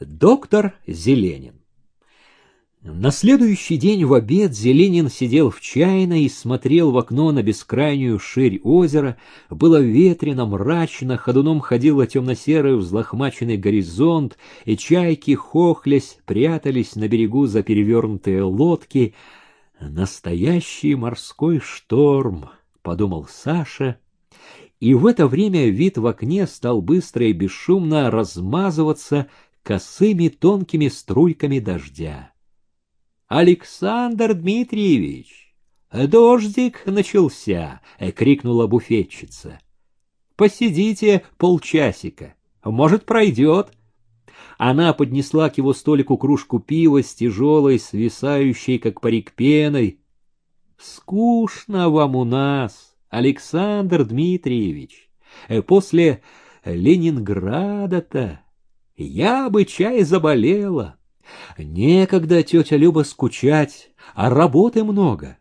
Доктор Зеленин на следующий день в обед Зеленин сидел в чайной и смотрел в окно на бескрайнюю ширь озера. Было ветрено, мрачно, ходуном ходил темно-серый взлохмаченный горизонт, и чайки, хохлясь, прятались на берегу за перевернутые лодки. «Настоящий морской шторм», — подумал Саша, и в это время вид в окне стал быстро и бесшумно размазываться косыми тонкими струйками дождя. Александр Дмитриевич, дождик начался, крикнула буфетчица. Посидите полчасика, может, пройдет. Она поднесла к его столику кружку пива с тяжелой, свисающей, как парик пеной. Скучно вам у нас, Александр Дмитриевич. После Ленинграда-то я бы чай заболела. Некогда, тетя Люба, скучать, а работы много.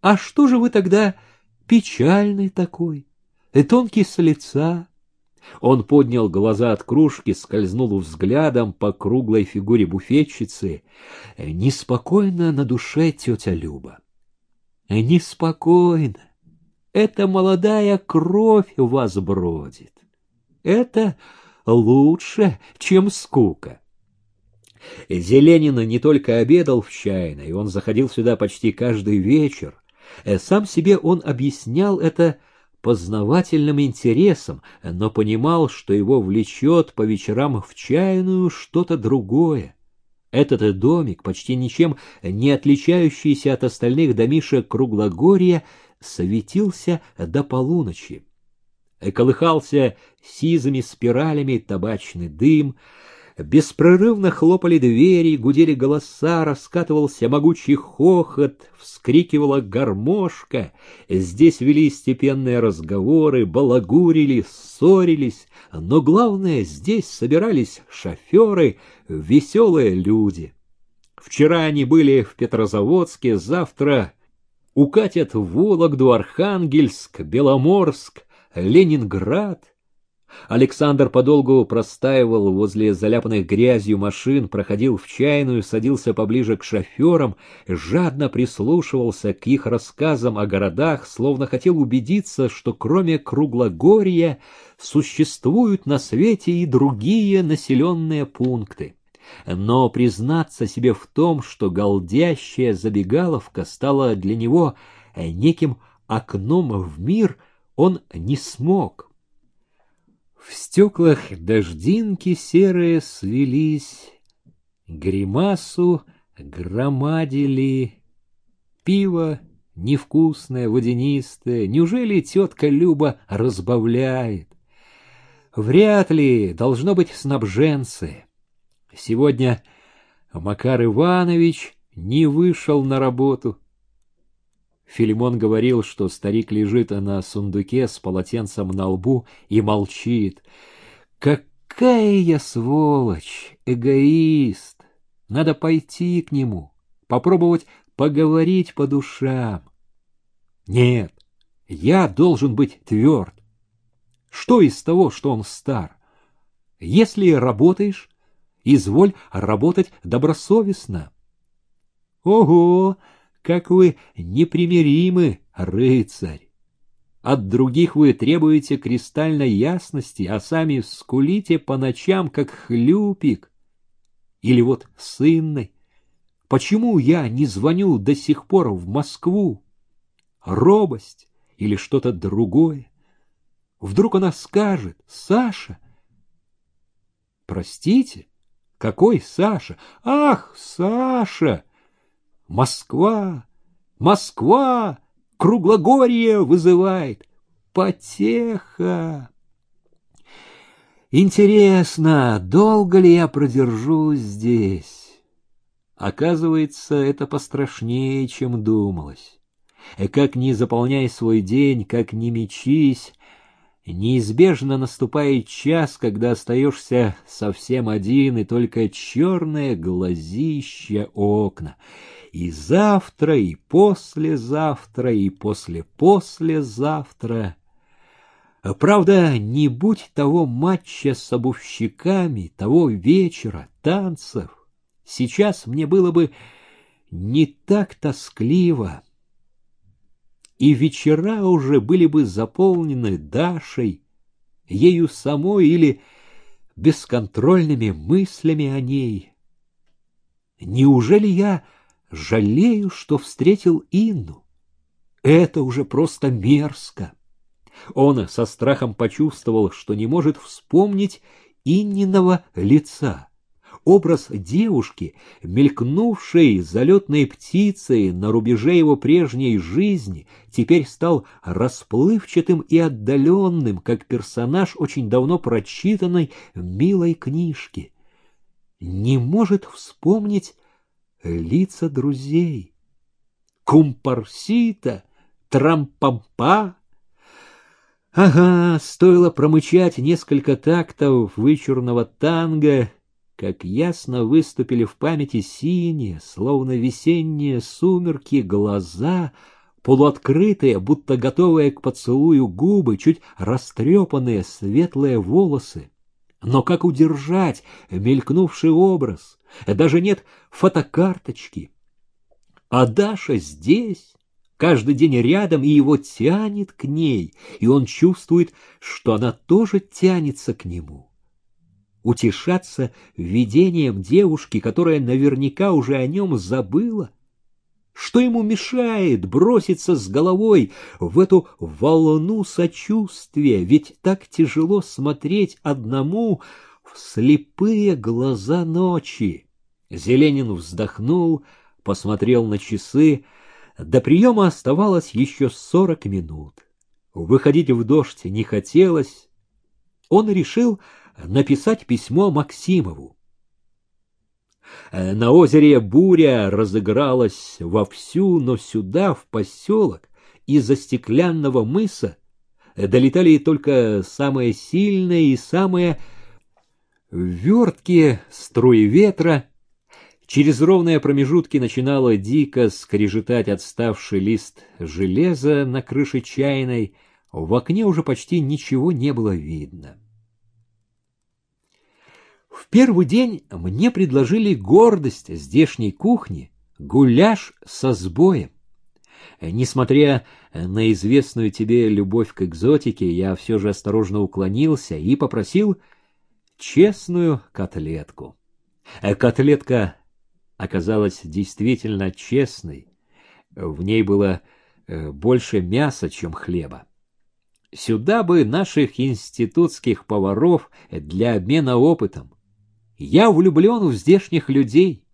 А что же вы тогда печальный такой, и тонкий с лица? Он поднял глаза от кружки, скользнул взглядом по круглой фигуре буфетчицы. Неспокойно на душе тетя Люба. Неспокойно. Это молодая кровь у вас бродит. Это лучше, чем скука. Зеленин не только обедал в чайной, он заходил сюда почти каждый вечер. Э, сам себе он объяснял это познавательным интересом, но понимал, что его влечет по вечерам в чайную что-то другое. Этот домик, почти ничем не отличающийся от остальных домишек Круглогорья, светился до полуночи. Э, колыхался сизыми спиралями табачный дым, Беспрерывно хлопали двери, гудели голоса, раскатывался могучий хохот, вскрикивала гармошка. Здесь вели степенные разговоры, балагурили, ссорились, но главное, здесь собирались шоферы, веселые люди. Вчера они были в Петрозаводске, завтра укатят в Вологду, Архангельск, Беломорск, Ленинград — Александр подолгу простаивал возле заляпанных грязью машин, проходил в чайную, садился поближе к шоферам, жадно прислушивался к их рассказам о городах, словно хотел убедиться, что кроме Круглогорья существуют на свете и другие населенные пункты. Но признаться себе в том, что голдящая забегаловка стала для него неким окном в мир, он не смог. В стеклах дождинки серые свелись, Гримасу громадили. Пиво невкусное, водянистое, Неужели тетка Люба разбавляет? Вряд ли, должно быть, снабженцы. Сегодня Макар Иванович не вышел на работу. Филимон говорил, что старик лежит на сундуке с полотенцем на лбу и молчит. «Какая я сволочь! Эгоист! Надо пойти к нему, попробовать поговорить по душам. Нет, я должен быть тверд. Что из того, что он стар? Если работаешь, изволь работать добросовестно. Ого! Как вы непримиримы, рыцарь! От других вы требуете кристальной ясности, а сами скулите по ночам, как хлюпик. Или вот сынной. Почему я не звоню до сих пор в Москву? Робость или что-то другое? Вдруг она скажет, Саша? Простите, какой Саша? Ах, Саша! Москва, Москва, Круглогорье вызывает. Потеха. Интересно, долго ли я продержусь здесь? Оказывается, это пострашнее, чем думалось. И как ни заполняй свой день, как ни мечись, Неизбежно наступает час, когда остаешься совсем один, и только черное глазище окна. И завтра, и послезавтра, и послепослезавтра. Правда, не будь того матча с обувщиками, того вечера, танцев, сейчас мне было бы не так тоскливо, и вечера уже были бы заполнены Дашей, ею самой или бесконтрольными мыслями о ней. Неужели я жалею, что встретил Инну? Это уже просто мерзко. Он со страхом почувствовал, что не может вспомнить Инниного лица. Образ девушки, мелькнувшей залетной птицей на рубеже его прежней жизни, теперь стал расплывчатым и отдаленным, как персонаж очень давно прочитанной милой книжки. Не может вспомнить лица друзей. Кумпарсита, трампампа, Ага, стоило промычать несколько тактов вычурного танго, как ясно выступили в памяти синие, словно весенние сумерки, глаза, полуоткрытые, будто готовые к поцелую губы, чуть растрепанные светлые волосы. Но как удержать мелькнувший образ? Даже нет фотокарточки. А Даша здесь, каждый день рядом, и его тянет к ней, и он чувствует, что она тоже тянется к нему утешаться видением девушки, которая наверняка уже о нем забыла? Что ему мешает броситься с головой в эту волну сочувствия? Ведь так тяжело смотреть одному в слепые глаза ночи. Зеленин вздохнул, посмотрел на часы. До приема оставалось еще сорок минут. Выходить в дождь не хотелось. Он решил написать письмо Максимову. Э, на озере буря разыгралась вовсю, но сюда, в поселок, из-за стеклянного мыса долетали только самые сильные и самые верткие струи ветра. Через ровные промежутки начинало дико скрежетать отставший лист железа на крыше чайной. В окне уже почти ничего не было видно. В первый день мне предложили гордость здешней кухни — гуляш со сбоем. Несмотря на известную тебе любовь к экзотике, я все же осторожно уклонился и попросил честную котлетку. Котлетка оказалась действительно честной. В ней было э, больше мяса, чем хлеба. Сюда бы наших институтских поваров для обмена опытом. Я влюблен в здешних людей.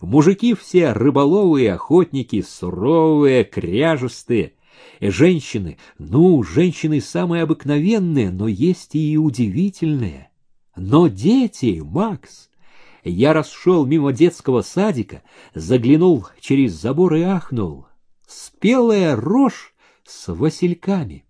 Мужики все рыболовы и охотники, суровые, кряжестые. Женщины, ну, женщины самые обыкновенные, но есть и удивительные. Но дети, Макс, я расшел мимо детского садика, заглянул через забор и ахнул. Спелая рожь с васильками.